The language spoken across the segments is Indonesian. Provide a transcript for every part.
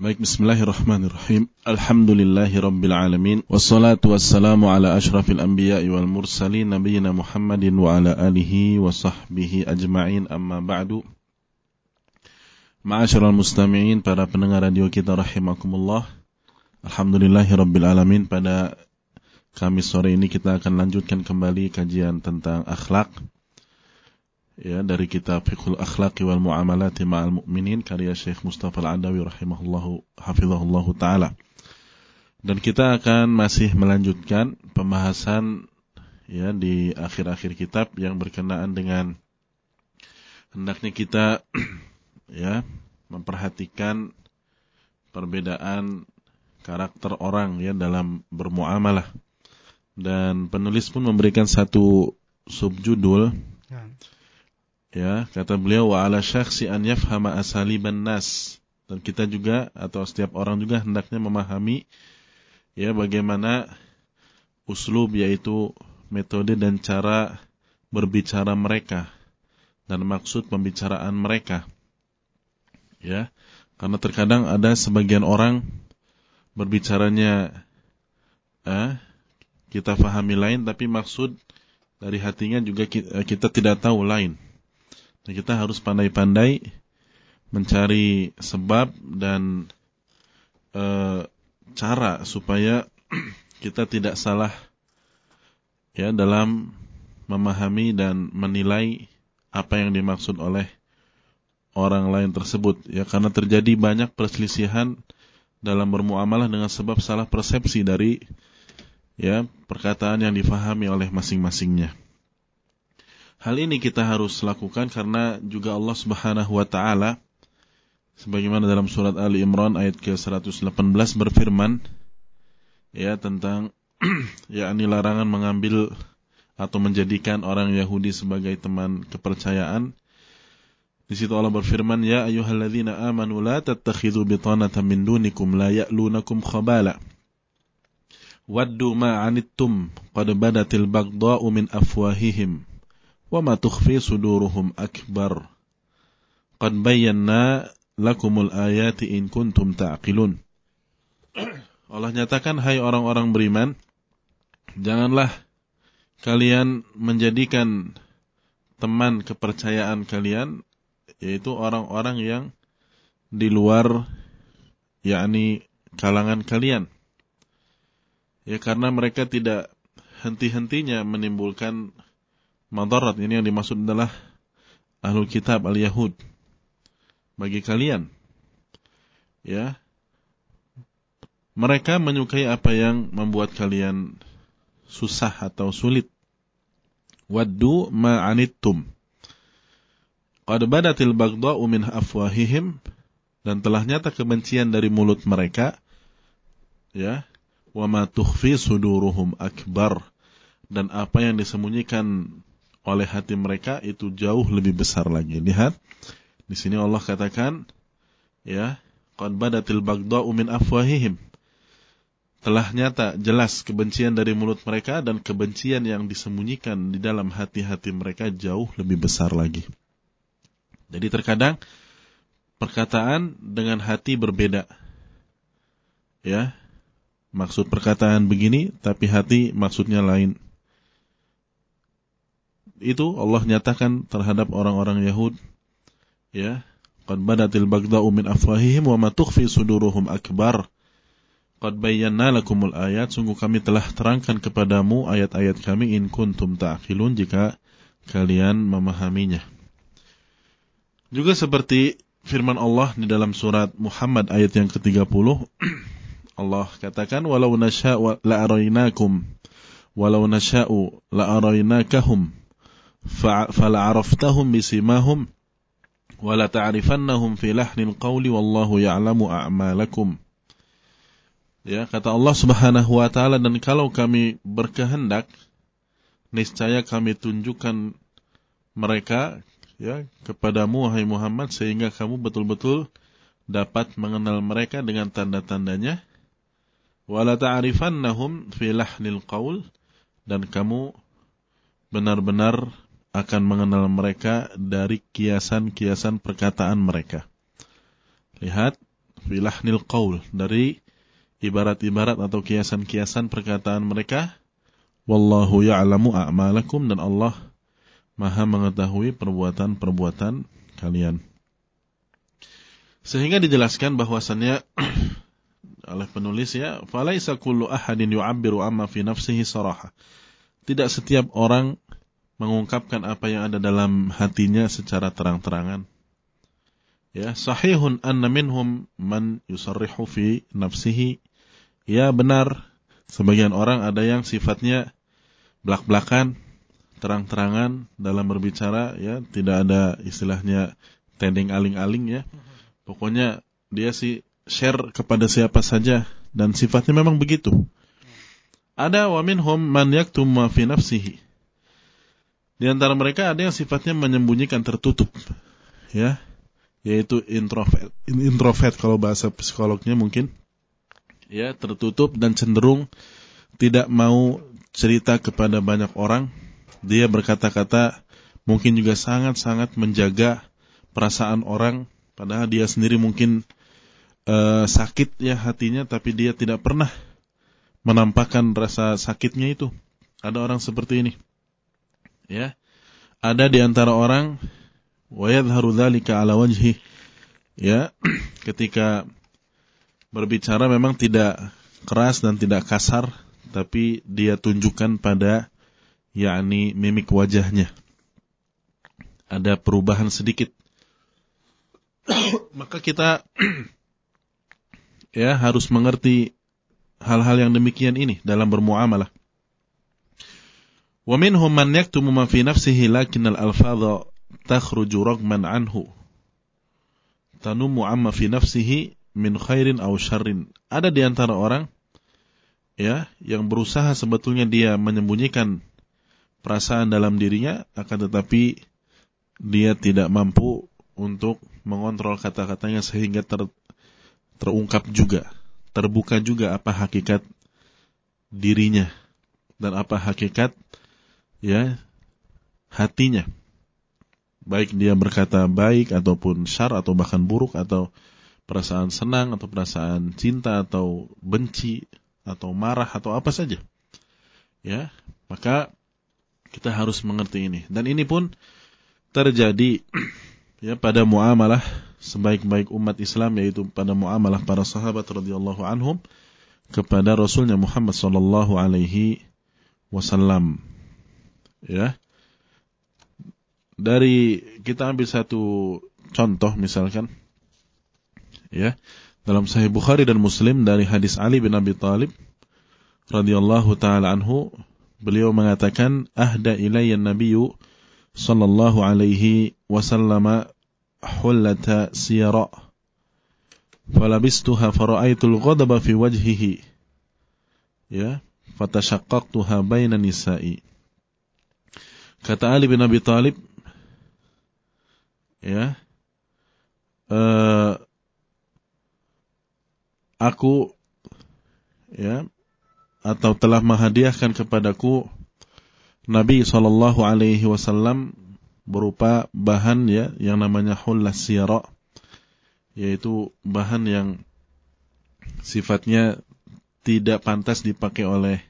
Baik, bismillahirrahmanirrahim. Alhamdulillahi rabbil alamin. Wassalatu wassalamu ala ashrafil anbiya'i wal mursalin nabiyina Muhammadin wa ala alihi wa sahbihi ajma'in amma ba'du. Ma'asyiral mustami'in, para pendengar radio kita rahimakumullah. Alhamdulillahi rabbil alamin. Pada Kamis sore ini kita akan lanjutkan kembali kajian tentang akhlak ya dari kitab Fiqhul Akhlaqi wal Muamalati Ma'al Mu'minin karya Syekh Mustafa Al-Adawi rahimahullahu hafizahullahu taala. Dan kita akan masih melanjutkan pembahasan ya di akhir-akhir kitab yang berkenaan dengan hendaknya kita ya memperhatikan perbedaan karakter orang ya dalam bermuamalah. Dan penulis pun memberikan satu subjudul ya Ya, kata beliau wa ala syakhsi an yafhama asaliban nas. Dan kita juga atau setiap orang juga hendaknya memahami ya bagaimana uslub yaitu metode dan cara berbicara mereka dan maksud pembicaraan mereka. Ya, karena terkadang ada sebagian orang berbicaranya eh, kita fahami lain tapi maksud dari hatinya juga kita, kita tidak tahu lain. Kita harus pandai-pandai mencari sebab dan e, cara supaya kita tidak salah ya dalam memahami dan menilai apa yang dimaksud oleh orang lain tersebut ya karena terjadi banyak perselisihan dalam bermuamalah dengan sebab salah persepsi dari ya perkataan yang difahami oleh masing-masingnya. Hal ini kita harus lakukan karena juga Allah Subhanahu wa taala sebagaimana dalam surat Ali Imran ayat ke-118 berfirman ya tentang yakni larangan mengambil atau menjadikan orang Yahudi sebagai teman kepercayaan. Di situ Allah berfirman, "Ya ayyuhalladzina amanu la tattakhidhu bitanatan min dunikum la ya'lunakum khabala." Waddu ma qad badatil baghdha'u min afwahihim وما تخفي صدورهم أكبر قد بينا لكم الآيات إن كنتم تعقلون Allah nyatakan hai orang-orang beriman janganlah kalian menjadikan teman kepercayaan kalian yaitu orang-orang yang di luar yakni kalangan kalian ya karena mereka tidak henti-hentinya menimbulkan madarat. Ini yang dimaksud adalah ahlul kitab al-yahud. Bagi kalian. Ya. Mereka menyukai apa yang membuat kalian susah atau sulit. Waddu ma'anittum qad badatil baghdha'u min afwahihim. Dan telah nyata kebencian dari mulut mereka. Ya. Wa ma tukhfi suduruhum akbar. Dan apa yang disembunyikan oleh hati mereka itu jauh lebih besar lagi. Lihat di sini Allah katakan ya, qad badatil min afwahihim. Telah nyata jelas kebencian dari mulut mereka dan kebencian yang disembunyikan di dalam hati-hati mereka jauh lebih besar lagi. Jadi terkadang perkataan dengan hati berbeda. Ya. Maksud perkataan begini tapi hati maksudnya lain itu Allah nyatakan terhadap orang-orang Yahud ya qad badatil baghdha'u min afwahihim wa ma tukhfi suduruhum akbar. Qad bayyana lakumul ayat sungguh kami telah terangkan kepadamu ayat-ayat kami in kuntum ta'qilun jika kalian memahaminya. Juga seperti firman Allah di dalam surat Muhammad ayat yang ke-30 Allah katakan walau nasya'u la arainakum walau nasya'u la arainakahum fala araftahum bisimahum wala ta'rifannahum fi lahnil qawli wallahu ya'lamu ya kata Allah Subhanahu wa taala dan kalau kami berkehendak niscaya kami tunjukkan mereka ya kepadamu wahai Muhammad sehingga kamu betul-betul dapat mengenal mereka dengan tanda-tandanya. Wala ta'rifannahum fi lahnil qaul dan kamu benar-benar akan mengenal mereka dari kiasan-kiasan perkataan mereka. Lihat filahnil qaul dari ibarat-ibarat atau kiasan-kiasan perkataan mereka wallahu ya'lamu a'malakum dan Allah Maha mengetahui perbuatan-perbuatan kalian. Sehingga dijelaskan bahwasannya oleh penulis ya, falaisa kullu ahadin yu'abbiru amma fi nafsihi saraha. Tidak setiap orang mengungkapkan apa yang ada dalam hatinya secara terang-terangan. Ya, sahihun anna minhum man yusarrihu fi nafsihi. Ya benar, sebagian orang ada yang sifatnya belak-belakan, terang-terangan dalam berbicara ya. Tidak ada istilahnya tending aling-aling ya. Pokoknya dia sih share kepada siapa saja dan sifatnya memang begitu. Ada wa minhum man yaktum ma fi nafsihi di antara mereka ada yang sifatnya menyembunyikan tertutup ya. Yaitu introvert introvert kalau bahasa psikolognya mungkin. Ya tertutup dan cenderung tidak mau cerita kepada banyak orang. Dia berkata-kata mungkin juga sangat-sangat menjaga perasaan orang. Padahal dia sendiri mungkin uh, sakit ya hatinya tapi dia tidak pernah menampakkan rasa sakitnya itu. Ada orang seperti ini ya ada di antara orang wa yadhharu dzalika ala wajhi ya ketika berbicara memang tidak keras dan tidak kasar tapi dia tunjukkan pada yakni mimik wajahnya. Ada perubahan sedikit. Maka kita ya harus mengerti hal-hal yang demikian ini dalam bermuamalah. Minhum man yaktumu ma fi nafsihi lakin al-alfadha takhruju ragman anhu. Tanumu amma fi nafsihi min khairin aw syarrin. Ada di antara orang ya yang berusaha sebetulnya dia menyembunyikan perasaan dalam dirinya akan tetapi dia tidak mampu untuk mengontrol kata-katanya sehingga ter, terungkap juga, terbuka juga apa hakikat dirinya dan apa hakikat ya hatinya. Baik dia berkata baik ataupun syar atau bahkan buruk atau perasaan senang atau perasaan cinta atau benci atau marah atau apa saja. Ya, maka kita harus mengerti ini. Dan ini pun terjadi ya pada muamalah sebaik-baik umat Islam yaitu pada muamalah para sahabat radhiyallahu anhum kepada Rasulnya Muhammad sallallahu alaihi wasallam. Ya. Dari kita ambil satu contoh misalkan. Ya. Dalam Sahih Bukhari dan Muslim dari hadis Ali bin Abi Thalib radhiyallahu taala anhu beliau mengatakan ahda ilayya nabiyyu sallallahu alaihi wasallam hullata siyara. Falabistuha fara'aitul ghadaba fi wajhihi. Ya. Fatashaqqaqtuha baina nisa'i kata Ali bin Abi Thalib ya uh, aku ya atau telah menghadiahkan kepadaku Nabi Shallallahu Alaihi Wasallam berupa bahan ya yang namanya hullas siyara yaitu bahan yang sifatnya tidak pantas dipakai oleh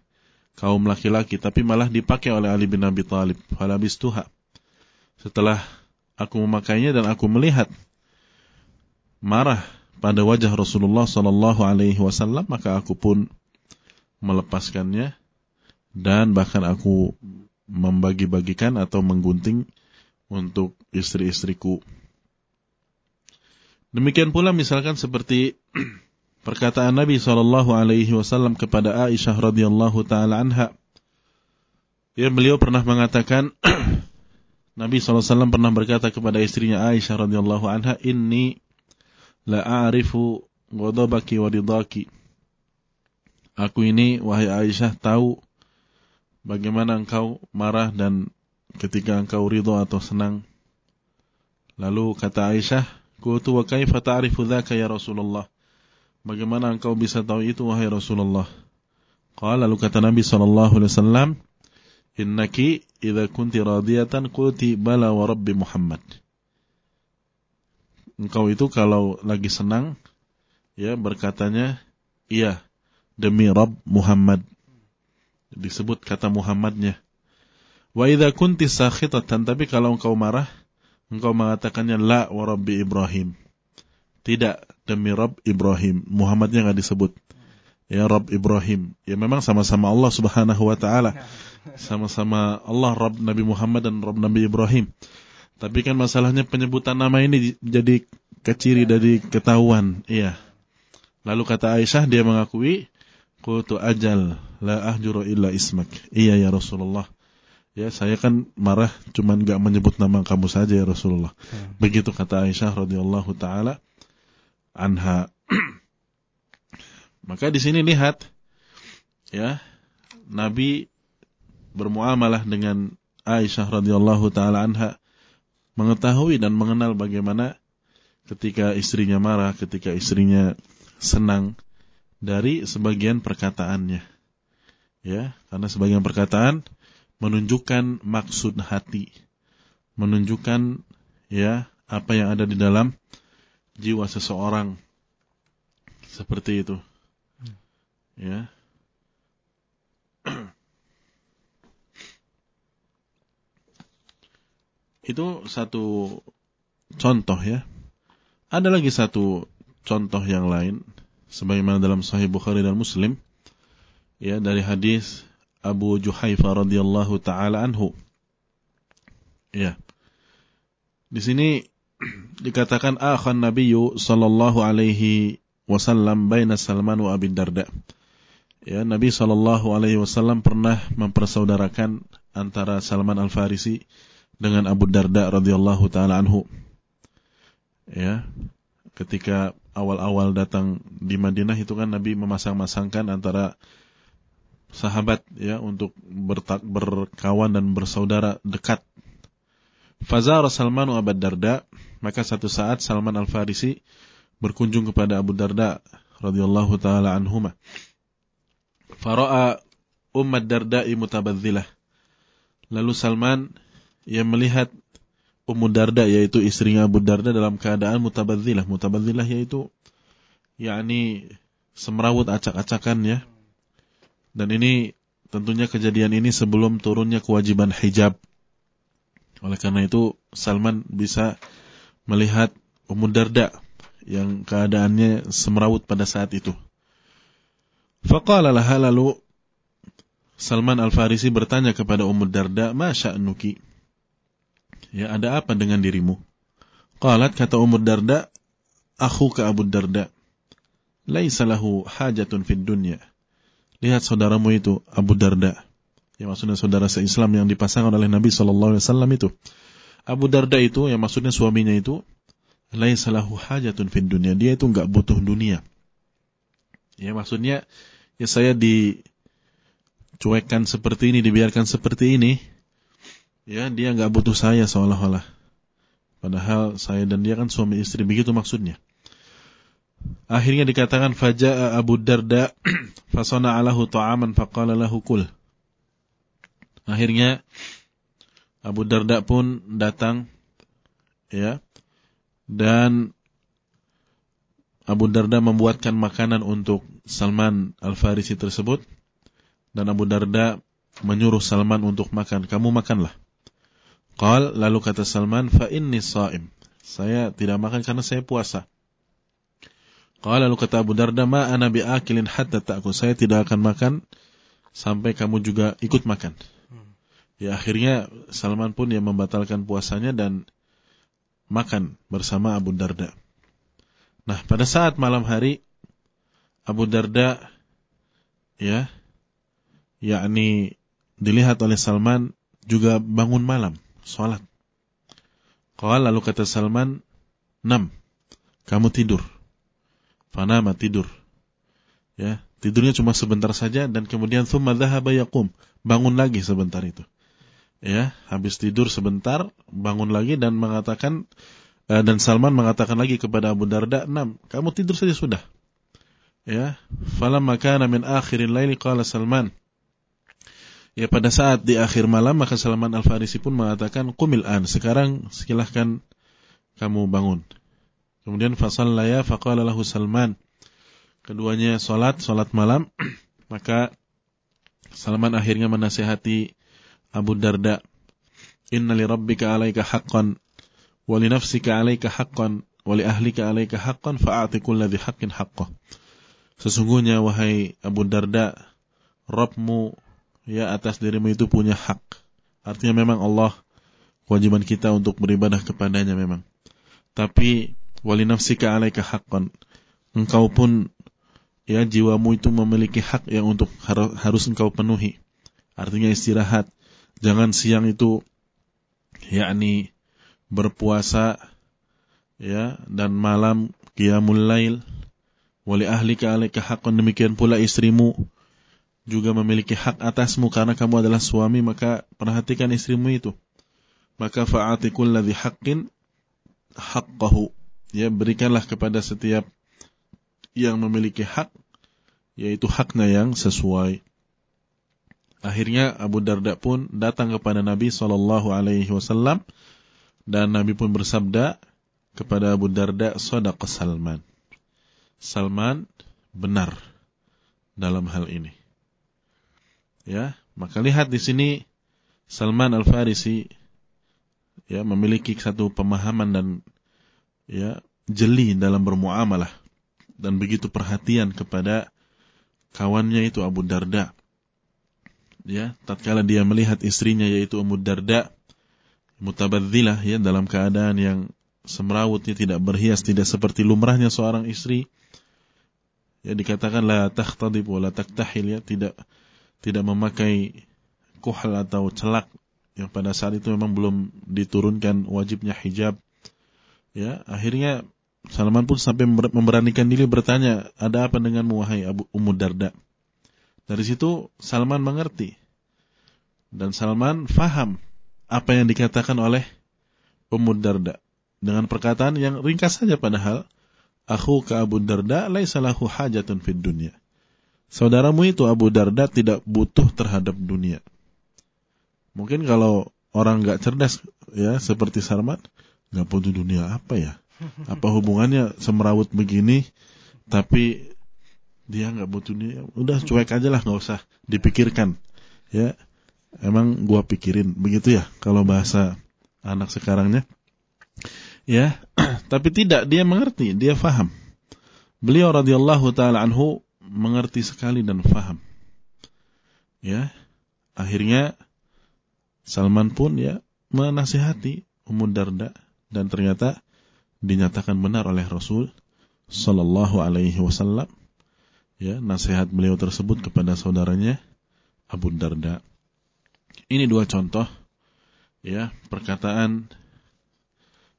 kaum laki-laki tapi malah dipakai oleh Ali bin Abi Thalib falabistuha setelah aku memakainya dan aku melihat marah pada wajah Rasulullah Shallallahu Alaihi Wasallam maka aku pun melepaskannya dan bahkan aku membagi-bagikan atau menggunting untuk istri-istriku. Demikian pula misalkan seperti perkataan Nabi Shallallahu Alaihi Wasallam kepada Aisyah radhiyallahu taala anha. Ya beliau pernah mengatakan Nabi SAW pernah berkata kepada istrinya Aisyah radhiyallahu anha, Inni la a'rifu ghadabaki wa ridaki. Aku ini, wahai Aisyah, tahu bagaimana engkau marah dan ketika engkau ridho atau senang. Lalu kata Aisyah, Kutu wa kaifa ta'rifu dhaka ya Rasulullah. Bagaimana engkau bisa tahu itu wahai Rasulullah? Qala lalu kata Nabi sallallahu alaihi wasallam, "Innaki idza kunti radiyatan qulti bala wa rabbi Muhammad." Engkau itu kalau lagi senang, ya berkatanya iya demi Rabb Muhammad disebut kata Muhammadnya wa idza kunti sakhitatan tapi kalau engkau marah engkau mengatakannya la wa rabbi Ibrahim tidak demi Rabb Ibrahim Muhammadnya nggak disebut ya Rabb Ibrahim ya memang sama-sama Allah Subhanahu wa taala sama-sama Allah Rabb Nabi Muhammad dan Rabb Nabi Ibrahim tapi kan masalahnya penyebutan nama ini jadi keciri dari ketahuan. Iya. Lalu kata Aisyah dia mengakui, "Qultu ajal la ahjuru illa ismak." Iya ya Rasulullah. Ya, saya kan marah cuman gak menyebut nama kamu saja ya Rasulullah. Hmm. Begitu kata Aisyah radhiyallahu taala anha. Maka di sini lihat ya, Nabi bermuamalah dengan Aisyah radhiyallahu taala anha mengetahui dan mengenal bagaimana ketika istrinya marah, ketika istrinya senang dari sebagian perkataannya. Ya, karena sebagian perkataan menunjukkan maksud hati, menunjukkan ya apa yang ada di dalam jiwa seseorang. Seperti itu. Ya. Itu satu contoh ya. Ada lagi satu contoh yang lain sebagaimana dalam Sahih Bukhari dan Muslim ya dari hadis Abu Juhaifa radhiyallahu taala anhu. Ya. Di sini dikatakan akhan Nabiyyu sallallahu alaihi wasallam baina Salman wa Abi Darda. Ya, Nabi sallallahu alaihi wasallam pernah mempersaudarakan antara Salman Al-Farisi dengan Abu Darda radhiyallahu taala anhu. Ya. Ketika awal-awal datang di Madinah itu kan Nabi memasang-masangkan antara sahabat ya untuk berkawan dan bersaudara dekat. Fazar Salman Abu Darda, maka satu saat Salman Al-Farisi berkunjung kepada Abu Darda radhiyallahu taala anhuma. Fara'a Ummat Darda'i mutabadzilah. Lalu Salman yang melihat Ummu Darda yaitu istrinya Abu Darda dalam keadaan mutabadzilah. Mutabadzilah yaitu yakni semrawut acak-acakan ya. Dan ini tentunya kejadian ini sebelum turunnya kewajiban hijab. Oleh karena itu Salman bisa melihat Ummu Darda yang keadaannya semrawut pada saat itu. Faqala laha lalu Salman Al-Farisi bertanya kepada Ummu Darda, "Ma sya'nuki?" Ya, ada apa dengan dirimu? Qalat kata Umar Darda, aku ke Abu Darda. Laisa lahu hajatun fid dunya. Lihat saudaramu itu, Abu Darda. Yang maksudnya saudara se-Islam yang dipasangkan oleh Nabi Wasallam itu. Abu Darda itu, yang maksudnya suaminya itu, laisa lahu hajatun fid dunya. Dia itu enggak butuh dunia. Ya maksudnya, ya saya dicuekkan seperti ini, dibiarkan seperti ini, ya dia nggak butuh saya seolah-olah. Padahal saya dan dia kan suami istri begitu maksudnya. Akhirnya dikatakan faja'a Abu Darda fasana alahu ta'aman faqala lahu kul. Akhirnya Abu Darda pun datang ya dan Abu Darda membuatkan makanan untuk Salman Al-Farisi tersebut dan Abu Darda menyuruh Salman untuk makan. Kamu makanlah. Qal lalu kata Salman fa inni shaim. Saya tidak makan karena saya puasa. Qal lalu kata Abu Darda ma ana biakilin hatta ta'kul. Saya tidak akan makan sampai kamu juga ikut makan. Ya akhirnya Salman pun yang membatalkan puasanya dan makan bersama Abu Darda. Nah, pada saat malam hari Abu Darda ya yakni dilihat oleh Salman juga bangun malam sholat. Qala lalu kata Salman, "Nam, kamu tidur." Fanama tidur. Ya, tidurnya cuma sebentar saja dan kemudian thumma dhahaba bangun lagi sebentar itu. Ya, habis tidur sebentar, bangun lagi dan mengatakan eh, dan Salman mengatakan lagi kepada Abu Darda, "Nam, kamu tidur saja sudah." Ya, falamma kana min akhirin laili qala Salman, Ya pada saat di akhir malam maka Salman Al-Farisi pun mengatakan kumil an sekarang silahkan kamu bangun. Kemudian fasallaya faqala lahu Salman keduanya sholat, sholat malam, maka Salman akhirnya menasihati Abu Darda, Inna li rabbika alaika haqqan, wa li nafsika alaika haqqan, wa li ahlika alaika haqqan, fa'ati kulladhi haqqin haqqah. Sesungguhnya wahai Abu Darda, Rabbmu ya atas dirimu itu punya hak. Artinya memang Allah kewajiban kita untuk beribadah kepadanya memang. Tapi wali nafsika alaika haqqan. Engkau pun ya jiwamu itu memiliki hak yang untuk harus engkau penuhi. Artinya istirahat. Jangan siang itu yakni berpuasa ya dan malam qiyamul lail. Wali ahlika alaika haqqan demikian pula istrimu juga memiliki hak atasmu karena kamu adalah suami maka perhatikan istrimu itu. Maka fa'ati kulladhi haqqin haqqahu. Ya berikanlah kepada setiap yang memiliki hak yaitu haknya yang sesuai. Akhirnya Abu Darda pun datang kepada Nabi Shallallahu Alaihi Wasallam dan Nabi pun bersabda kepada Abu Darda, "Sadaq Salman." Salman benar dalam hal ini. Ya, maka lihat di sini Salman Al Farisi ya memiliki satu pemahaman dan ya jeli dalam bermuamalah dan begitu perhatian kepada kawannya itu Abu Darda. Ya, tatkala dia melihat istrinya yaitu Abu Darda mutabadzilah ya dalam keadaan yang semrawutnya tidak berhias tidak seperti lumrahnya seorang istri. Ya dikatakan la takhtadib wa la taktahil ya tidak tidak memakai kuhal atau celak yang pada saat itu memang belum diturunkan wajibnya hijab. Ya, akhirnya Salman pun sampai memberanikan diri bertanya, ada apa denganmu wahai Abu Ummu Darda? Dari situ Salman mengerti. Dan Salman faham apa yang dikatakan oleh Ummu Darda. Dengan perkataan yang ringkas saja padahal, Aku ke Abu Darda laisalahu hajatun fid dunya. Saudaramu itu Abu Darda tidak butuh terhadap dunia. Mungkin kalau orang nggak cerdas ya seperti Salman, nggak butuh dunia apa ya? Apa hubungannya semrawut begini, tapi dia nggak butuh dia, udah cuek aja lah nggak usah dipikirkan, ya. Emang gua pikirin begitu ya kalau bahasa anak sekarangnya, ya. tapi tidak dia mengerti, dia faham. Beliau radhiyallahu taala anhu mengerti sekali dan faham. Ya, akhirnya Salman pun ya menasihati Ummu Darda dan ternyata dinyatakan benar oleh Rasul Sallallahu Alaihi Wasallam. Ya, nasihat beliau tersebut kepada saudaranya Abu Darda. Ini dua contoh, ya, perkataan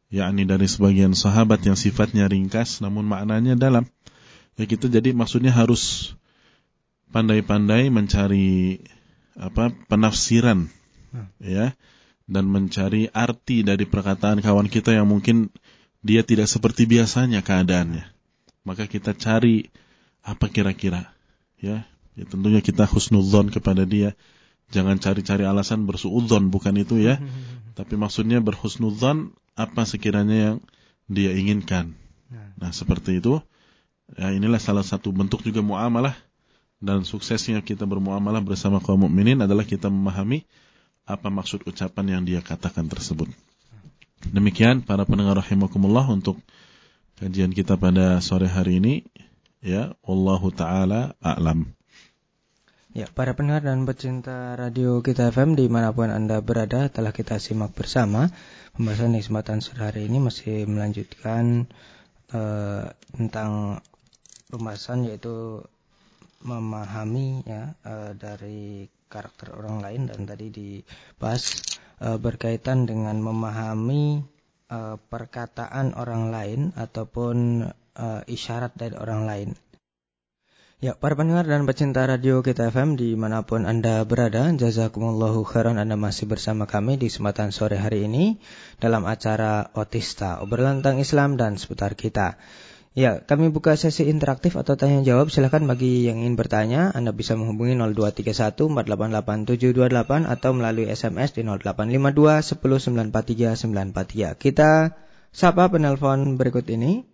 yakni dari sebagian sahabat yang sifatnya ringkas namun maknanya dalam. Ya kita jadi maksudnya harus pandai-pandai mencari apa penafsiran ya dan mencari arti dari perkataan kawan kita yang mungkin dia tidak seperti biasanya keadaannya. Maka kita cari apa kira-kira. Ya, ya tentunya kita husnudzon kepada dia. Jangan cari-cari alasan bersuudzon, bukan itu ya. Tapi maksudnya berhusnudzon apa sekiranya yang dia inginkan. Nah, seperti itu. Ya, inilah salah satu bentuk juga muamalah dan suksesnya kita bermuamalah bersama kaum mukminin adalah kita memahami apa maksud ucapan yang dia katakan tersebut. Demikian para pendengar rahimakumullah untuk kajian kita pada sore hari ini. Ya, wallahu taala a'lam. Ya, para pendengar dan pecinta radio kita FM di mana pun Anda berada telah kita simak bersama pembahasan kesempatan sore hari ini masih melanjutkan uh, tentang pembahasan yaitu memahami ya uh, dari karakter orang lain dan tadi dibahas uh, berkaitan dengan memahami perkataan orang lain ataupun uh, isyarat dari orang lain. Ya, para pendengar dan pecinta radio kita FM di mana pun Anda berada, jazakumullahu khairan Anda masih bersama kami di kesempatan sore hari ini dalam acara Otista, obrolan tentang Islam dan seputar kita. Ya, kami buka sesi interaktif atau tanya jawab. Silahkan bagi yang ingin bertanya, Anda bisa menghubungi 0231 488 atau melalui SMS di 0852 10 943 943. Kita sapa penelpon berikut ini.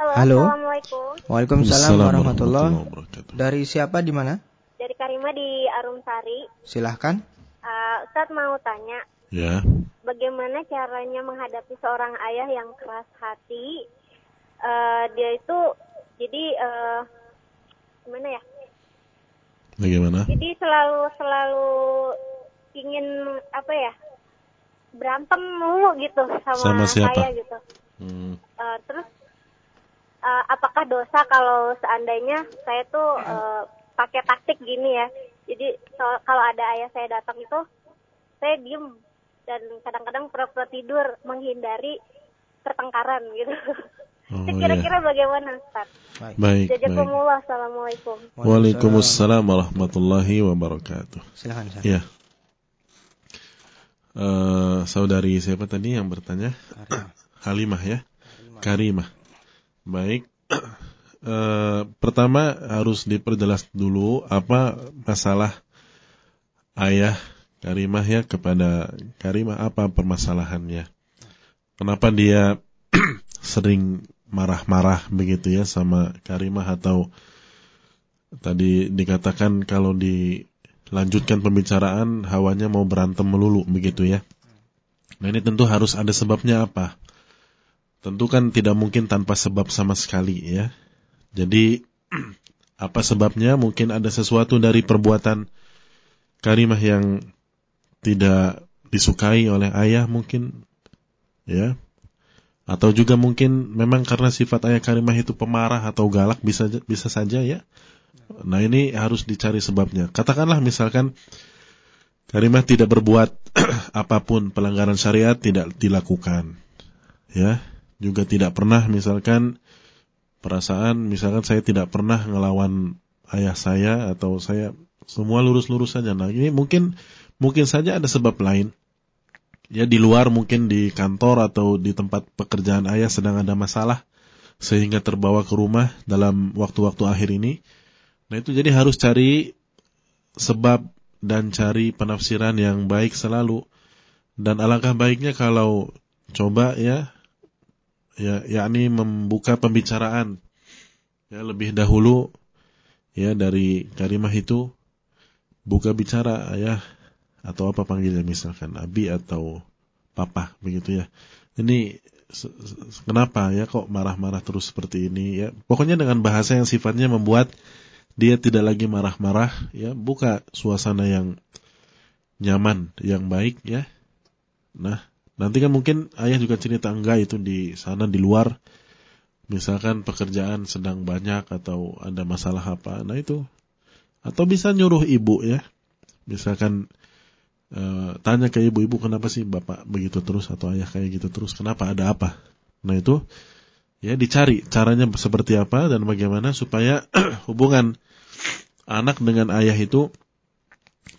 Halo, Halo. Assalamualaikum. Waalaikumsalam warahmatullahi wabarakatuh. Dari siapa di mana? Dari Karima di Arumsari. Silahkan. Uh, Ustadz mau tanya, Ya, bagaimana caranya menghadapi seorang ayah yang keras hati? Uh, dia itu, jadi uh, gimana ya? bagaimana? Jadi selalu selalu ingin apa ya? Berantem mulu gitu Sama sama, siapa? saya gitu. Hmm, Uh, terus uh, apakah dosa kalau seandainya saya tuh uh, pakai taktik gini ya? Jadi so- kalau ada ayah saya datang itu saya diem dan kadang-kadang pura-pura tidur menghindari pertengkaran gitu. Oh. Kira-kira bagaimana Ustaz? Baik. Jazakumullah. Assalamualaikum. Waalaikumsalam warahmatullahi wabarakatuh. Silahkan. Ustaz. Ya. Eh, saudari siapa tadi yang bertanya? Karimah. Halimah ya. Karimah. Baik. Eh, pertama harus diperjelas dulu apa masalah ayah Karimah ya kepada Karimah apa permasalahannya. Kenapa dia sering marah-marah begitu ya sama Karimah atau tadi dikatakan kalau dilanjutkan pembicaraan hawanya mau berantem melulu begitu ya. Nah ini tentu harus ada sebabnya apa. Tentu kan tidak mungkin tanpa sebab sama sekali ya. Jadi apa sebabnya? Mungkin ada sesuatu dari perbuatan Karimah yang tidak disukai oleh ayah mungkin ya. Atau juga mungkin memang karena sifat ayah Karimah itu pemarah atau galak bisa bisa saja ya. Nah ini harus dicari sebabnya. Katakanlah misalkan Karimah tidak berbuat apa pun pelanggaran syariat tidak dilakukan. Ya, juga tidak pernah misalkan perasaan misalkan saya tidak pernah ngelawan ayah saya atau saya semua lurus-lurus saja. Nah, ini mungkin mungkin saja ada sebab lain. Ya di luar mungkin di kantor atau di tempat pekerjaan ayah sedang ada masalah sehingga terbawa ke rumah dalam waktu-waktu akhir ini. Nah, itu jadi harus cari sebab dan cari penafsiran yang baik selalu. Dan alangkah baiknya kalau coba ya ya yakni membuka pembicaraan ya lebih dahulu ya dari Karimah itu buka bicara ayah atau apa panggilnya misalkan abi atau papa begitu ya. Ini kenapa ya kok marah-marah terus seperti ini ya. Pokoknya dengan bahasa yang sifatnya membuat dia tidak lagi marah-marah ya buka suasana yang nyaman yang baik ya nah nanti kan mungkin ayah juga cerita enggak itu di sana di luar. Misalkan pekerjaan sedang banyak atau ada masalah apa. Nah itu. Atau bisa nyuruh ibu ya. Misalkan eh, tanya ke ibu-ibu kenapa sih bapak begitu terus atau ayah kayak gitu terus? Kenapa ada apa? Nah itu ya dicari caranya seperti apa dan bagaimana supaya hubungan anak dengan ayah itu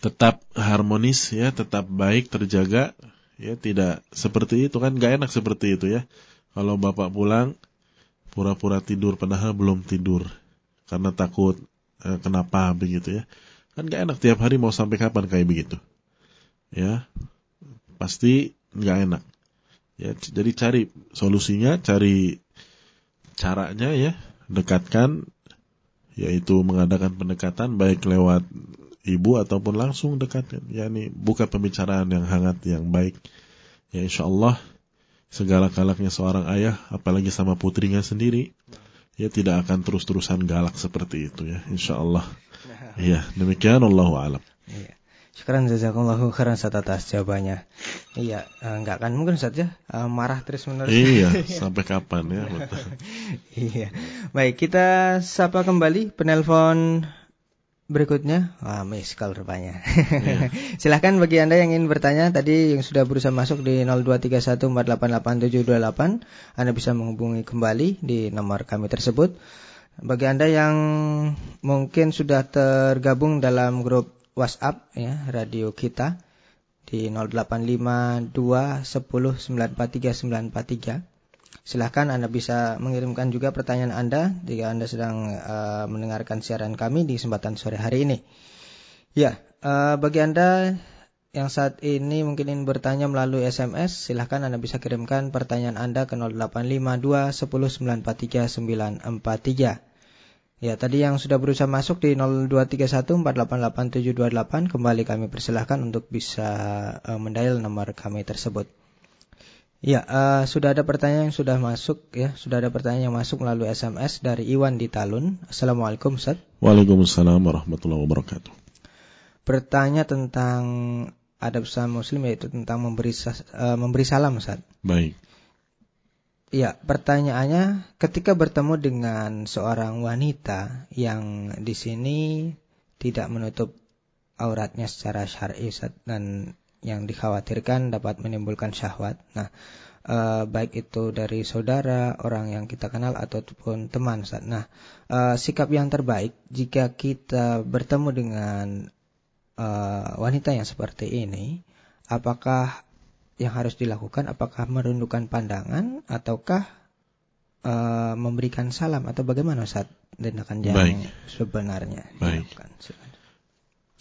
tetap harmonis ya, tetap baik, terjaga ya, tidak seperti itu kan gak enak seperti itu ya. Kalau bapak pulang pura-pura tidur padahal belum tidur karena takut eh, kenapa begitu ya. Kan gak enak tiap hari mau sampai kapan kayak begitu. Ya. Pasti gak enak. Ya, jadi cari solusinya, cari caranya ya, dekatkan yaitu mengadakan pendekatan baik lewat ibu ataupun langsung dekatkan yakni buka pembicaraan yang hangat yang baik ya insya Allah segala galaknya seorang ayah apalagi sama putrinya sendiri ya tidak akan terus-terusan galak seperti itu ya insya Allah ya demikian Allahu alam Iya. Sekarang jazakumullahu khairan Ustaz atas jawabannya. Iya, eh, enggak kan mungkin Ustaz ya eh, marah terus menerus. iya sampai kapan ya. Iya. Baik, kita sapa kembali penelpon berikutnya. Wah, miss call rupanya. Silahkan bagi Anda yang ingin bertanya tadi yang sudah berusaha masuk di 02314887728, Anda bisa menghubungi kembali di nomor kami tersebut. Bagi Anda yang mungkin sudah tergabung dalam grup WhatsApp ya, radio kita di 085210943943. Silahkan Anda bisa mengirimkan juga pertanyaan Anda jika Anda sedang eh, mendengarkan siaran kami di kesempatan sore hari ini. Ya, eh, bagi Anda yang saat ini mungkin ingin bertanya melalui SMS, silahkan Anda bisa kirimkan pertanyaan Anda ke 0852 10 Ya, tadi yang sudah berusaha masuk di 0231 488728 kembali kami persilahkan untuk bisa uh, mendial nomor kami tersebut. Ya, uh, sudah ada pertanyaan yang sudah masuk ya, sudah ada pertanyaan yang masuk melalui SMS dari Iwan di Talun. Assalamualaikum Ustaz. Waalaikumsalam warahmatullahi wabarakatuh. Bertanya tentang adab sama muslim yaitu tentang memberi uh, memberi salam Ustaz. Baik. Ya, pertanyaannya ketika bertemu dengan seorang wanita yang di sini tidak menutup auratnya secara syar'i Ustaz dan yang dikhawatirkan dapat menimbulkan syahwat. Nah, uh, baik itu dari saudara, orang yang kita kenal ataupun teman Ustaz. Nah, uh, sikap yang terbaik jika kita bertemu dengan uh, wanita yang seperti ini, apakah yang harus dilakukan? Apakah merundukkan pandangan ataukah uh, memberikan salam atau bagaimana saat tindakan yang Baik. sebenarnya Baik.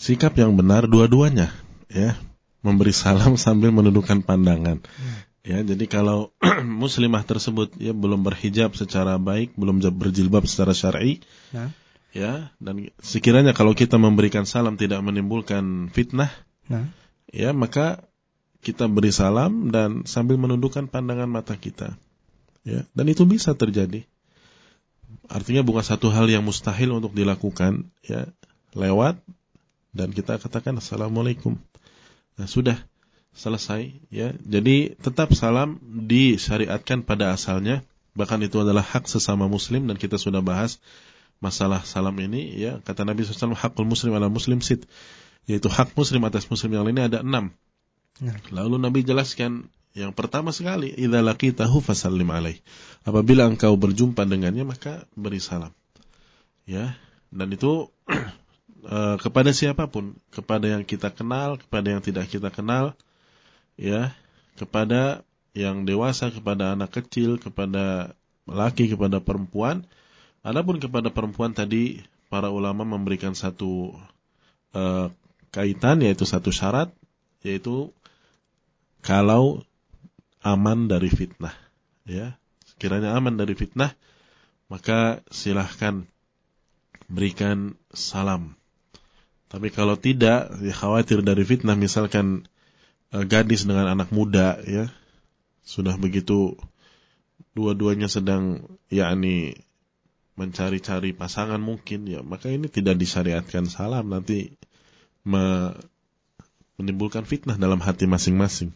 Sikap yang benar dua-duanya, ya, memberi salam sambil menundukkan pandangan. Hmm. Ya, jadi kalau muslimah tersebut ya belum berhijab secara baik, belum berjilbab secara syar'i, nah ya dan sekiranya kalau kita memberikan salam tidak menimbulkan fitnah nah. ya maka kita beri salam dan sambil menundukkan pandangan mata kita ya dan itu bisa terjadi artinya bukan satu hal yang mustahil untuk dilakukan ya lewat dan kita katakan assalamualaikum nah sudah. Selesai ya. Jadi tetap salam disyariatkan pada asalnya. Bahkan itu adalah hak sesama muslim dan kita sudah bahas masalah salam ini ya. Kata Nabi SAW hakul muslim ala muslim sit. Yaitu hak muslim atas muslim yang lainnya ada enam. Ya. lalu Nabi jelaskan yang pertama sekali idza laqitahu fasallim alaih. Apabila engkau berjumpa dengannya maka beri salam. Ya. Dan itu uh, kepada siapa pun kepada yang kita kenal kepada yang tidak kita kenal ya kepada yang dewasa kepada anak kecil kepada laki kepada perempuan Adapun kepada perempuan tadi para ulama memberikan satu uh, kaitan yaitu satu syarat yaitu kalau aman dari fitnah ya. Sekiranya aman dari fitnah maka silahkan berikan salam tapi kalau tidak ya khawatir dari fitnah misalkan uh, gadis dengan anak muda ya sudah begitu dua-duanya sedang yakni mencari-cari pasangan mungkin ya maka ini tidak disyariatkan salam nanti me menimbulkan fitnah dalam hati masing-masing.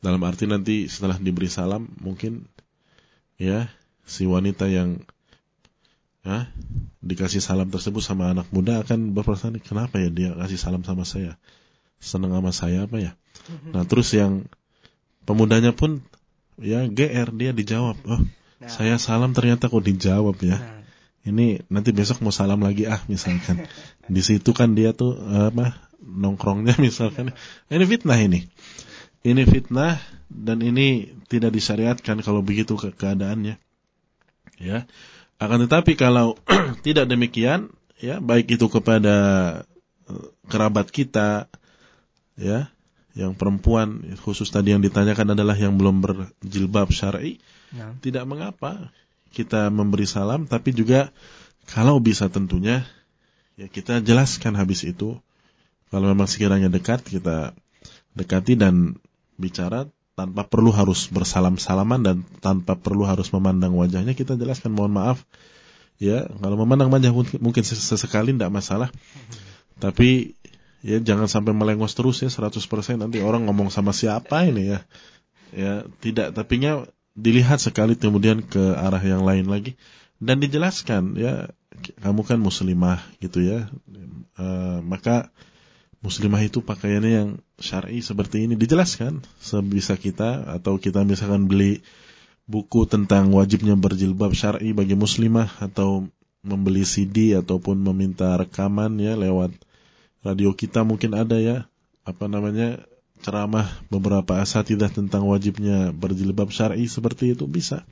Dalam arti nanti setelah diberi salam mungkin ya si wanita yang ya, dikasih salam tersebut sama anak muda akan berperasaan kenapa ya dia kasih salam sama saya senang sama saya apa ya mhm. nah terus yang pemudanya pun ya GR dia dijawab oh Nah. Saya salam ternyata kok dijawab ya. Nah. Ini nanti besok mau salam lagi ah misalkan. Di situ kan dia tuh apa nongkrongnya misalkan. Ini fitnah ini. Ini fitnah dan ini tidak disyariatkan kalau begitu ke keadaannya. Ya. Akan tetapi kalau tidak demikian, ya baik itu kepada eh, kerabat kita, ya, yang perempuan khusus tadi yang ditanyakan adalah yang belum berjilbab syar'i, Ya. Tidak mengapa kita memberi salam, tapi juga kalau bisa tentunya ya kita jelaskan habis itu. Kalau memang sekiranya dekat kita dekati dan bicara tanpa perlu harus bersalam-salaman dan tanpa perlu harus memandang wajahnya kita jelaskan mohon maaf ya kalau memandang wajah mungkin sesekali tidak masalah. Tapi ya jangan sampai melengos terus ya 100% nanti orang ngomong sama siapa ini ya. Ya tidak tapinya dilihat sekali kemudian ke arah yang lain lagi. Dan dijelaskan ya kamu kan muslimah gitu ya. E, maka muslimah itu pakaiannya yang syar'i seperti ini dijelaskan sebisa kita atau kita misalkan beli buku tentang wajibnya berjilbab syar'i bagi muslimah atau membeli CD ataupun meminta rekaman ya lewat radio kita mungkin ada ya apa namanya ceramah beberapa asatidah tentang wajibnya berjilbab syar'i seperti itu bisa.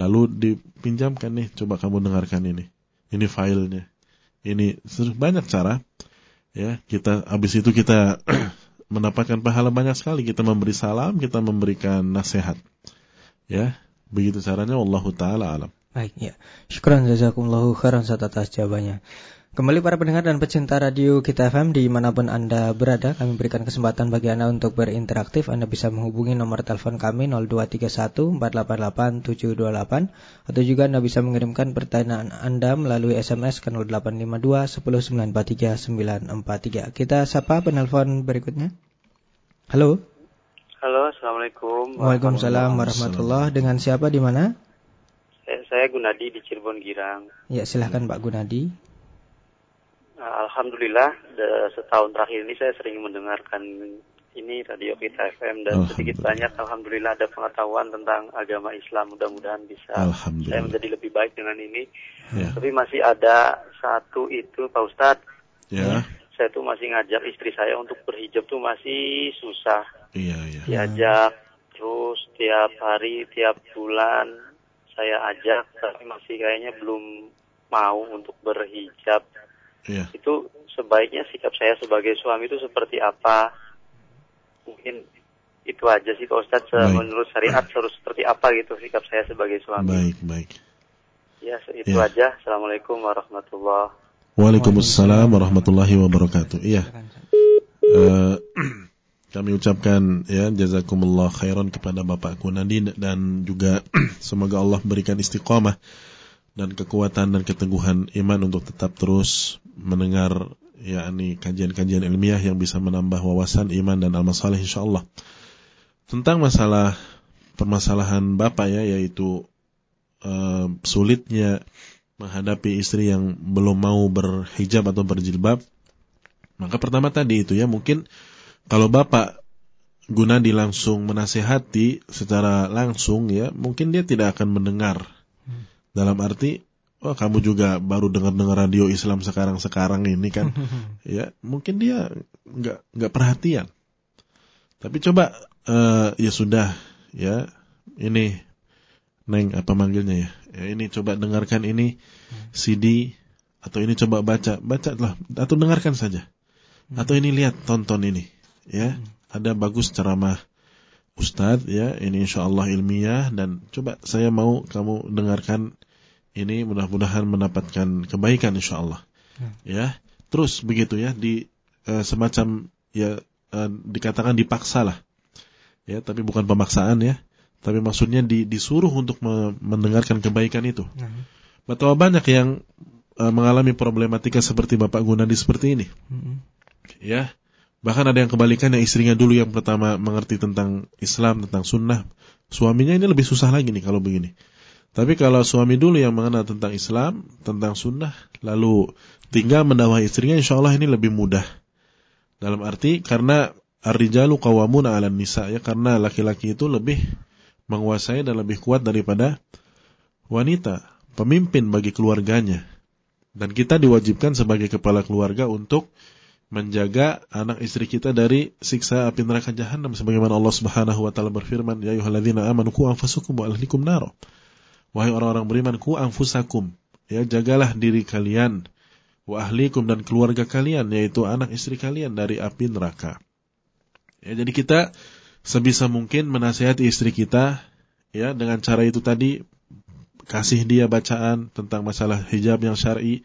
Lalu dipinjamkan nih, coba kamu dengarkan ini. Ini filenya. Ini banyak cara. Ya, kita habis itu kita mendapatkan pahala banyak sekali kita memberi salam, kita memberikan nasihat. Ya, begitu caranya wallahu taala alam. Baik, ya. Syukran jazakumullahu khairan atas jawabannya. Kembali para pendengar dan pecinta radio kita FM di mana pun Anda berada, kami berikan kesempatan bagi Anda untuk berinteraktif. Anda bisa menghubungi nomor telepon kami 0231 488 728 atau juga Anda bisa mengirimkan pertanyaan Anda melalui SMS ke 0852 10943 943. Kita sapa penelpon berikutnya. Halo. Halo, Assalamualaikum. Waalaikumsalam warahmatullahi Dengan siapa di mana? Saya Gunadi di Cirebon Girang. Ya, silahkan Pak Gunadi. Alhamdulillah setahun terakhir ini saya sering mendengarkan ini radio kita FM dan sedikit banyak Alhamdulillah ada pengetahuan tentang agama Islam. Mudah-mudahan bisa saya menjadi lebih baik dengan ini. Ya. tapi masih ada satu itu Pak Ustadz. Ya. saya tuh masih ngajak istri saya untuk berhijab tuh masih susah. Iya, iya. diajak terus tiap hari tiap bulan saya ajak tapi masih kayaknya belum mau untuk berhijab yeah. itu sebaiknya sikap saya sebagai suami itu seperti apa? Mungkin itu aja sih Pak Ustadz. Baik. menurut syariat harus seperti apa gitu sikap saya sebagai suami? Baik baik. Ya itu ya. aja. Assalamualaikum warahmatullahi Waalaikumsalam warahmatullahi wabarakatuh. Iya. Uh, kami ucapkan ya jazakumullah khairan kepada Bapak Kunadi dan juga semoga Allah berikan istiqamah dan kekuatan dan keteguhan iman untuk tetap terus mendengar yakni kajian-kajian ilmiah yang bisa menambah wawasan iman dan amal saleh insyaallah. Tentang masalah permasalahan Bapak ya yaitu uh, sulitnya menghadapi istri yang belum mau berhijab atau berjilbab. Maka pertama tadi itu ya mungkin kalau Bapak guna di langsung menasehati secara langsung ya mungkin dia tidak akan mendengar dalam arti, oh kamu juga baru dengar-dengar radio Islam sekarang-sekarang ini kan, ya mungkin dia nggak nggak perhatian. Tapi coba uh, ya sudah ya ini neng apa manggilnya ya, ya ini coba dengarkan ini CD atau ini coba baca. Baca lah atau dengarkan saja. Atau ini lihat tonton ini ya. Ada bagus ceramah Ustadz ya ini insya Allah ilmiah dan coba saya mau kamu dengarkan ini mudah-mudahan mendapatkan kebaikan insya Allah. Hmm. Ya, terus begitu ya di uh, semacam ya uh, dikatakan dipaksa lah. Ya, tapi bukan pemaksaan ya. Tapi maksudnya di, disuruh untuk me mendengarkan kebaikan itu. Hmm. Betapa banyak yang uh, mengalami problematika seperti Bapak Gunadi seperti ini. Hmm. Ya, bahkan ada yang kebalikan yang istrinya dulu yang pertama mengerti tentang Islam, tentang sunnah. Suaminya ini lebih susah lagi nih kalau begini. Tapi kalau suami dulu yang mengenal tentang Islam, tentang sunnah, lalu tinggal mendakwah istrinya, insya Allah ini lebih mudah. Dalam arti karena ar-rijalu qawwamuna 'alan nisa ya karena laki-laki itu lebih menguasai dan lebih kuat daripada wanita, pemimpin bagi keluarganya. Dan kita diwajibkan sebagai kepala keluarga untuk menjaga anak istri kita dari siksa api neraka jahanam sebagaimana Allah Subhanahu wa taala berfirman ya ayyuhalladzina amanu qu anfusakum wa ahlikum nar Wahai orang-orang beriman, ku anfusakum. Ya, jagalah diri kalian. Wa ahlikum dan keluarga kalian, yaitu anak istri kalian dari api neraka. Ya, jadi kita sebisa mungkin menasihati istri kita, ya, dengan cara itu tadi, kasih dia bacaan tentang masalah hijab yang syar'i,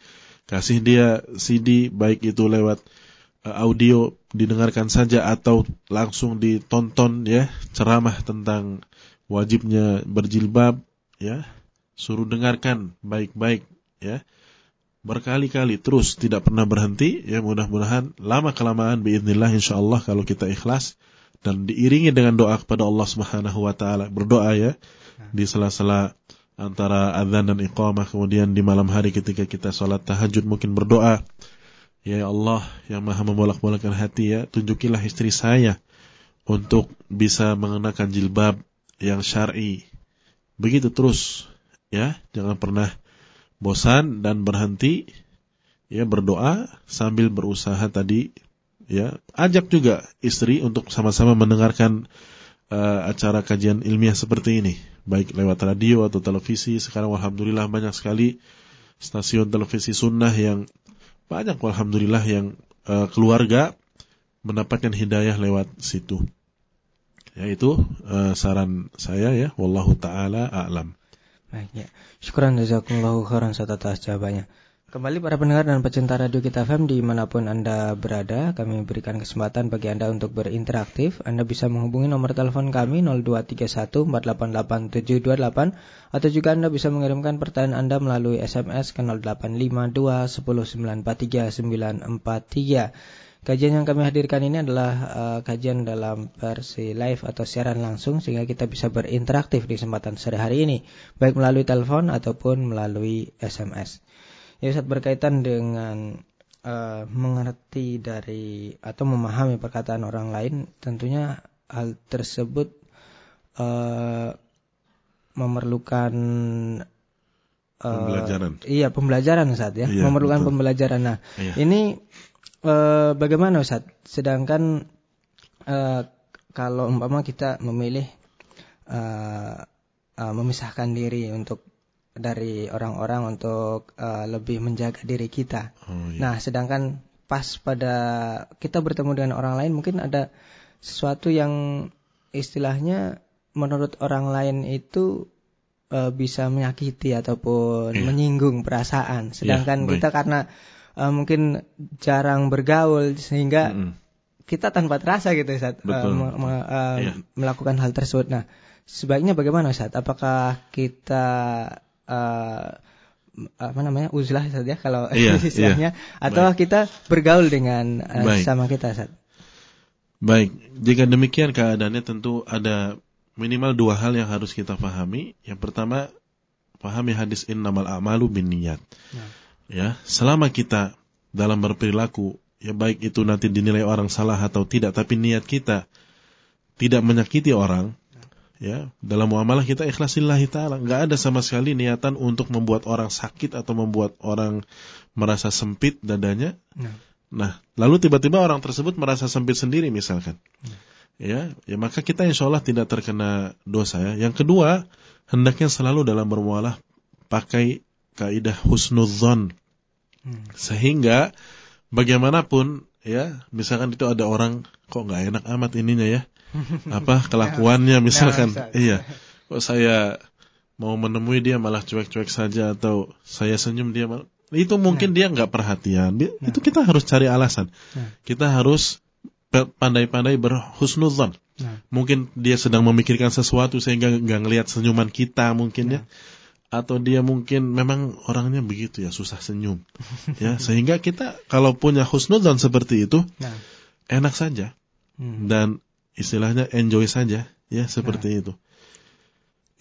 kasih dia CD, baik itu lewat uh, audio didengarkan saja atau langsung ditonton ya ceramah tentang wajibnya berjilbab ya suruh dengarkan baik-baik ya. Berkali-kali terus tidak pernah berhenti ya. Mudah-mudahan lama kelamaan biidznillah insyaallah kalau kita ikhlas dan diiringi dengan doa kepada Allah Subhanahu wa taala. Berdoa ya di sela-sela antara azan dan iqamah kemudian di malam hari ketika kita sholat tahajud mungkin berdoa. Ya Allah yang maha membolak-balikkan hati ya tunjukilah istri saya untuk bisa mengenakan jilbab yang syar'i. Begitu terus ya jangan pernah bosan dan berhenti ya berdoa sambil berusaha tadi ya ajak juga istri untuk sama-sama mendengarkan uh, acara kajian ilmiah seperti ini baik lewat radio atau televisi sekarang alhamdulillah banyak sekali stasiun televisi sunnah yang banyak alhamdulillah yang uh, keluarga mendapatkan hidayah lewat situ. Yaitu uh, saran saya ya, wallahu taala a'lam. Baik ya. Syukran jazakumullahu khairan atas jawabannya. Kembali para pendengar dan pecinta radio kita FM di mana pun Anda berada, kami berikan kesempatan bagi Anda untuk berinteraksi. Anda bisa menghubungi nomor telepon kami 02314887728 atau juga Anda bisa mengirimkan pertanyaan Anda melalui SMS ke 085210943943. Kajian yang kami hadirkan ini adalah uh, kajian dalam versi live atau siaran langsung sehingga kita bisa berinteraktif di kesempatan sore hari ini, baik melalui telepon ataupun melalui SMS. Ya Ustaz berkaitan dengan uh, mengerti dari atau memahami perkataan orang lain, tentunya hal tersebut uh, memerlukan uh, pembelajaran. Iya, pembelajaran Ustaz ya, iya, memerlukan betul. pembelajaran. Nah, iya. ini uh, bagaimana Ustaz? Sedangkan uh, kalau umpama kita memilih uh, uh, memisahkan diri untuk dari orang-orang untuk uh, lebih menjaga diri kita. Oh, iya. Nah, sedangkan pas pada kita bertemu dengan orang lain mungkin ada sesuatu yang istilahnya menurut orang lain itu uh, bisa menyakiti ataupun yeah. menyinggung perasaan. Sedangkan yeah, kita karena uh, mungkin jarang bergaul sehingga mm -hmm. kita tanpa terasa gitu saat uh, me me uh, yeah. melakukan hal tersebut. Nah, sebaiknya bagaimana saat? Apakah kita uh, apa namanya uzlah saja kalau iya, istilahnya iya. atau Baik. kita bergaul dengan uh, sama kita saat. Baik, jika demikian keadaannya tentu ada minimal dua hal yang harus kita pahami. Yang pertama, pahami hadis innamal a'malu binniyat. Nah. Ya, selama kita dalam berperilaku ya baik itu nanti dinilai orang salah atau tidak tapi niat kita tidak menyakiti orang ya dalam muamalah kita ikhlasillahi taala. Nggak ada sama sekali niatan untuk membuat orang sakit atau membuat orang merasa sempit dadanya. Nah, nah lalu tiba-tiba orang tersebut merasa sempit sendiri misalkan. Nah. ya ya maka kita insya Allah tidak terkena dosa ya. Yang kedua hendaknya selalu dalam bermuamalah pakai kaidah husnudzon hmm. sehingga bagaimanapun ya misalkan itu ada orang kok nggak enak amat ininya ya apa kelakuannya misalkan nah, iya kok saya mau menemui dia malah cuek-cuek saja atau saya senyum dia malah itu mungkin nah. dia nggak perhatian dia, nah. itu kita harus cari alasan nah. kita harus pandai-pandai berhusnudzon nah. mungkin dia sedang memikirkan sesuatu sehingga nggak ngelihat senyuman kita mungkin ya. nah. ya atau dia mungkin memang orangnya begitu ya susah senyum ya sehingga kita kalau punya husnudzon seperti itu nah. enak saja hmm. dan istilahnya enjoy saja ya seperti nah. itu.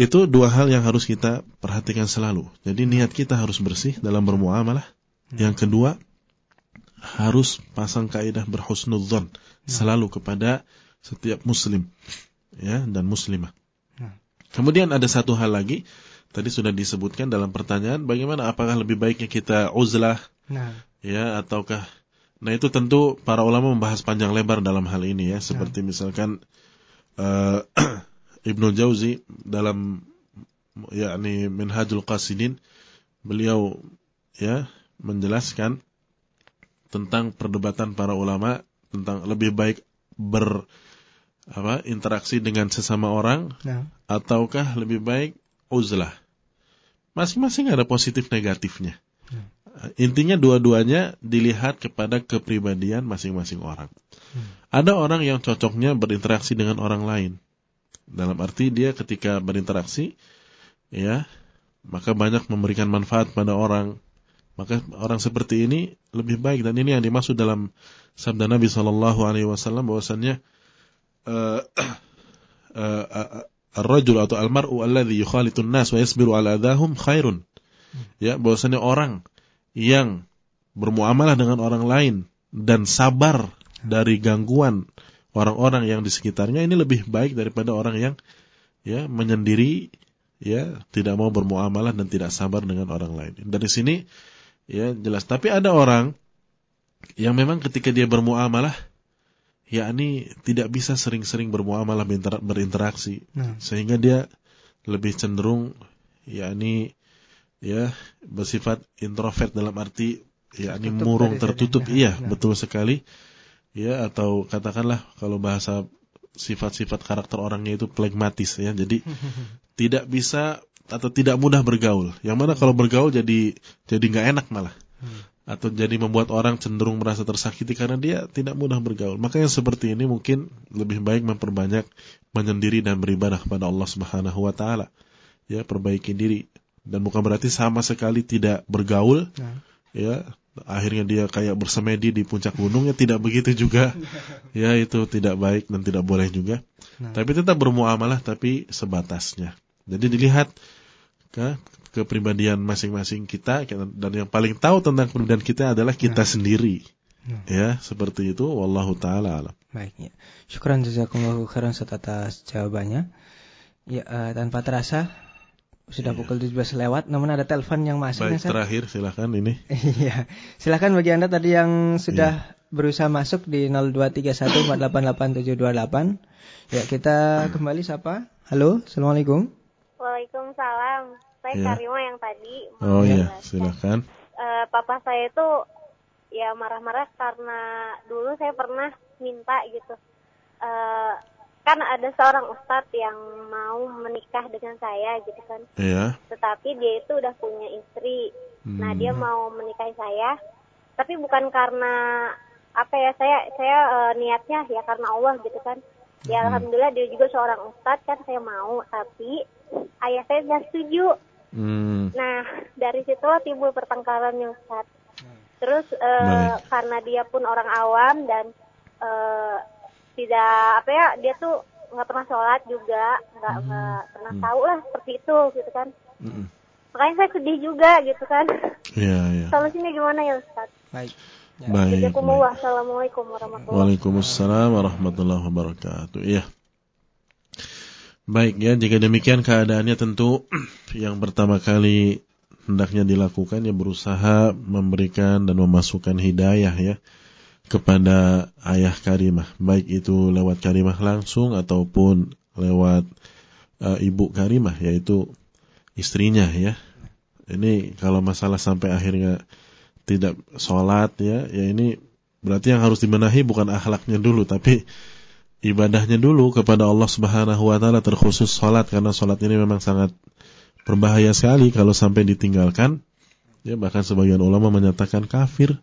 Itu dua hal yang harus kita perhatikan selalu. Jadi niat kita harus bersih dalam bermuamalah. Nah. Yang kedua harus pasang kaidah berhusnudzon nah. selalu kepada setiap muslim ya dan muslimah. Nah. Kemudian ada satu hal lagi tadi sudah disebutkan dalam pertanyaan bagaimana apakah lebih baiknya kita uzlah nah. ya ataukah Nah itu tentu para ulama membahas panjang lebar dalam hal ini ya, seperti ya. misalkan uh, Ibnu Jauzi dalam yakni Minhajul Qasidin beliau ya menjelaskan tentang perdebatan para ulama tentang lebih baik ber apa interaksi dengan sesama orang ya. ataukah lebih baik uzlah. Masing-masing ada positif negatifnya. Ya. Intinya dua-duanya dilihat kepada kepribadian masing-masing orang. Hmm. Ada orang yang cocoknya berinteraksi dengan orang lain. Dalam arti dia ketika berinteraksi, ya, maka banyak memberikan manfaat pada orang. Maka orang seperti ini lebih baik dan ini yang dimaksud dalam sabda Nabi Shallallahu Alaihi Wasallam bahwasannya uh, uh, uh, ar-rajul atau al-mar'u alladhi yukhalitun nas wa yasbiru ala adahum khairun. Ya, bahwasanya orang yang bermuamalah dengan orang lain dan sabar dari gangguan orang-orang yang di sekitarnya ini lebih baik daripada orang yang ya menyendiri ya tidak mau bermuamalah dan tidak sabar dengan orang lain. Dari sini ya jelas tapi ada orang yang memang ketika dia bermuamalah yakni tidak bisa sering-sering bermuamalah berinteraksi nah. sehingga dia lebih cenderung yakni ya bersifat introvert dalam arti ya ini murung tertutup iya nah. betul sekali ya atau katakanlah kalau bahasa sifat-sifat karakter orangnya itu plekmatis ya. Jadi tidak bisa atau tidak mudah bergaul. Yang mana kalau bergaul jadi jadi nggak enak malah. Hmm. Atau jadi membuat orang cenderung merasa tersakiti karena dia tidak mudah bergaul. Maka yang seperti ini mungkin lebih baik memperbanyak menyendiri dan beribadah kepada Allah Subhanahu wa taala. Ya, perbaiki diri dan bukan berarti sama sekali tidak bergaul. Nah. Ya, akhirnya dia kayak bersemedi di puncak gunung ya tidak begitu juga ya itu tidak baik dan tidak boleh juga nah. tapi tetap bermuamalah tapi sebatasnya jadi dilihat ke kepribadian masing-masing kita dan yang paling tahu tentang kepribadian kita adalah kita nah. sendiri nah. ya seperti itu wallahu taala alam baik ya syukran jazakumullah khairan atas jawabannya ya uh, tanpa terasa sudah pukul 17 lewat, namun ada telepon yang masuk. Baik, terakhir silakan ini. Iya. silakan bagi Anda tadi yang sudah ya. berusaha masuk di 02314887728. Ya, kita kembali sapa. Halo, Assalamualaikum. Waalaikumsalam. Saya ya. Karima yang tadi. Oh iya, silakan. Uh, papa saya itu ya marah-marah karena dulu saya pernah minta gitu. Uh, kan ada seorang ustadz yang mau menikah dengan saya gitu kan. Iya. Tetapi dia itu udah punya istri. Hmm. Nah, dia hmm. mau menikahi saya. Tapi bukan karena apa ya saya saya uh, niatnya ya karena Allah gitu kan. Ya hmm. alhamdulillah dia juga seorang ustadz kan saya mau, tapi ayah saya nggak setuju. Hmm. Nah, dari situlah timbul pertengkarannya ustadz. Terus uh, karena dia pun orang awam dan uh, tidak apa ya dia tuh nggak pernah sholat juga nggak hmm. nggak pernah hmm. tahu lah seperti itu gitu kan hmm. makanya saya sedih juga gitu kan Iya, iya. Solusinya gimana ya Ustaz? Baik. Ya. Baik. baik. Assalamualaikum warahmatullahi wabarakatuh. Waalaikumsalam warahmatullahi wabarakatuh. Iya. Baik ya, jika demikian keadaannya tentu yang pertama kali hendaknya dilakukan ya berusaha memberikan dan memasukkan hidayah ya kepada ayah Karimah, baik itu lewat Karimah langsung ataupun lewat uh, ibu Karimah, yaitu istrinya ya. Ini kalau masalah sampai akhirnya tidak sholat ya, ya ini berarti yang harus dibenahi bukan akhlaknya dulu, tapi ibadahnya dulu kepada Allah Subhanahu Wa Taala terkhusus sholat karena sholat ini memang sangat berbahaya sekali kalau sampai ditinggalkan. Ya bahkan sebagian ulama menyatakan kafir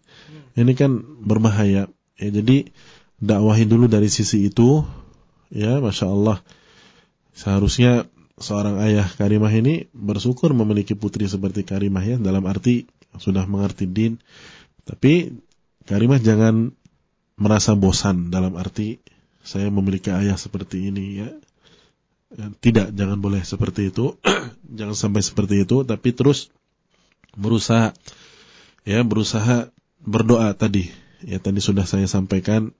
ini kan berbahaya. Ya, jadi dakwahi dulu dari sisi itu, ya, masya Allah. Seharusnya seorang ayah Karimah ini bersyukur memiliki putri seperti Karimah ya, dalam arti sudah mengerti din. Tapi Karimah jangan merasa bosan dalam arti saya memiliki ayah seperti ini ya. Tidak, jangan boleh seperti itu. jangan sampai seperti itu, tapi terus berusaha ya, berusaha berdoa tadi. Ya tadi sudah saya sampaikan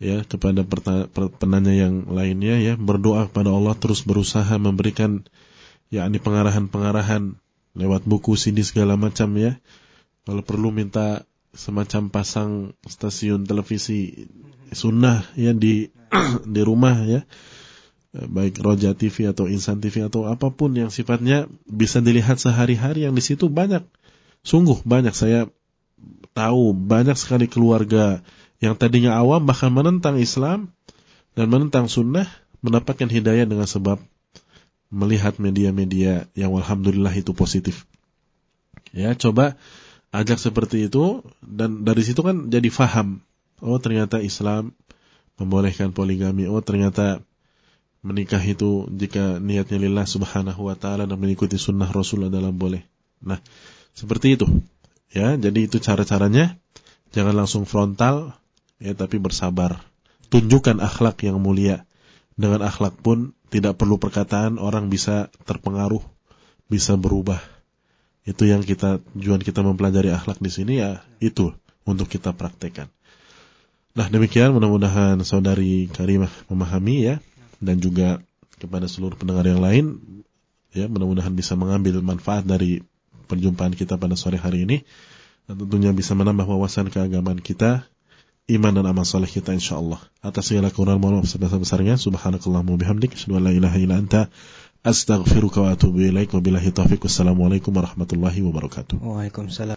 ya kepada penanya yang lainnya ya berdoa kepada Allah terus berusaha memberikan yakni pengarahan-pengarahan lewat buku CD segala macam ya. Kalau perlu minta semacam pasang stasiun televisi sunnah ya di di rumah ya baik Roja TV atau Insan TV atau apa pun yang sifatnya bisa dilihat sehari-hari yang di situ banyak sungguh banyak saya tahu banyak sekali keluarga yang tadinya awam bahkan menentang Islam dan menentang sunnah mendapatkan hidayah dengan sebab melihat media-media yang alhamdulillah itu positif. Ya, coba ajak seperti itu dan dari situ kan jadi faham. Oh, ternyata Islam membolehkan poligami. Oh, ternyata menikah itu jika niatnya lillah subhanahu wa ta'ala dan mengikuti sunnah Rasul adalah boleh. Nah, seperti itu. Ya, jadi itu cara-caranya. Jangan langsung frontal, ya tapi bersabar. Tunjukkan akhlak yang mulia. Dengan akhlak pun tidak perlu perkataan, orang bisa terpengaruh, bisa berubah. Itu yang kita tujuan kita mempelajari akhlak di sini ya itu untuk kita praktekkan. Nah demikian mudah-mudahan saudari Karimah memahami ya dan juga kepada seluruh pendengar yang lain ya mudah-mudahan bisa mengambil manfaat dari perjumpaan kita pada sore hari ini. Dan tentunya bisa menambah wawasan keagamaan kita iman dan amal saleh kita insyaallah. Atas segala kekurangan mohon maaf sebesar-besarnya. Subhanakallahumma bihamdik asyhadu an la ilaha illa anta astaghfiruka wa atubu ilaik. Wabillahi taufiq. Wassalamualaikum warahmatullahi wabarakatuh. Waalaikumsalam